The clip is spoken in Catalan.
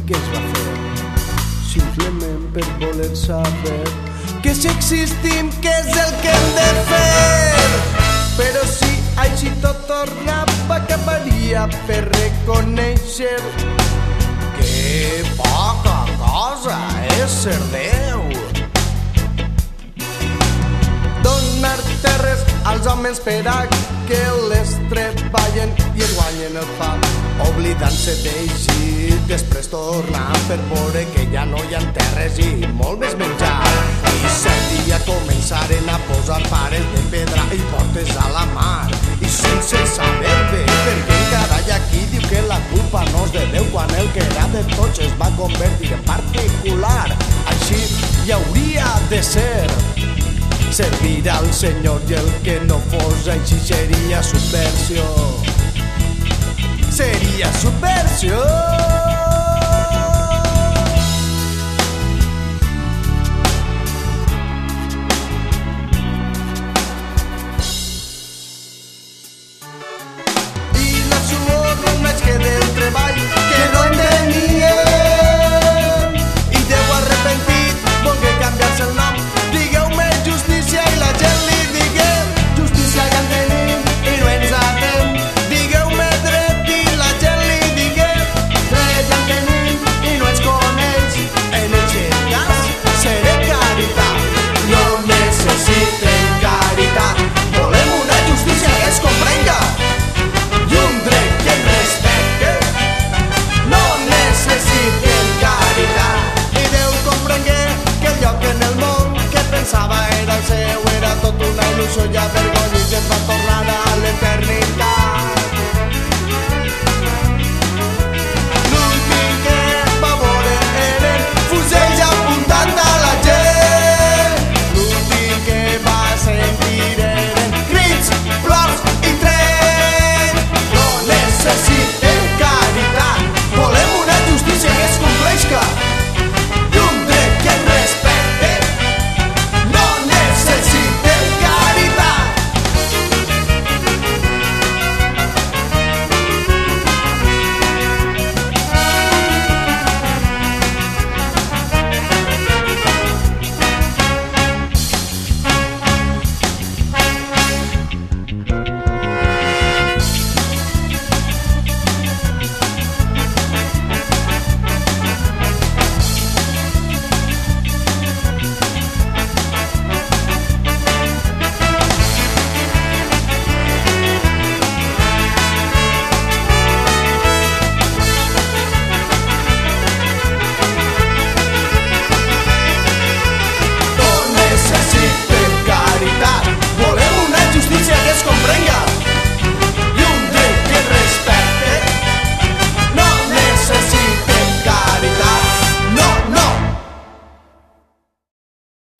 què es va fer? Simplement per voler saber que si existim, què és el que hem de fer? Però si així tot tornava, acabaria per reconèixer que poca cosa és ser Déu. Donar terres als homes per a que les treballen i es guanyen el pa. Oblidant-se d'eixir, tornar per veure que ja no hi ha terres i molt més menjar. I cert dia començaren a posar pares de pedra i portes a la mar. I sense saber bé per què encara hi ha qui diu que la culpa no és de Déu quan el que era de tots es va convertir en particular. Així hi hauria de ser servir al Senyor i el que no fos així seria subversió. Seria subversió. toda una ilusión ya vergonzosa va tornada a la eternidad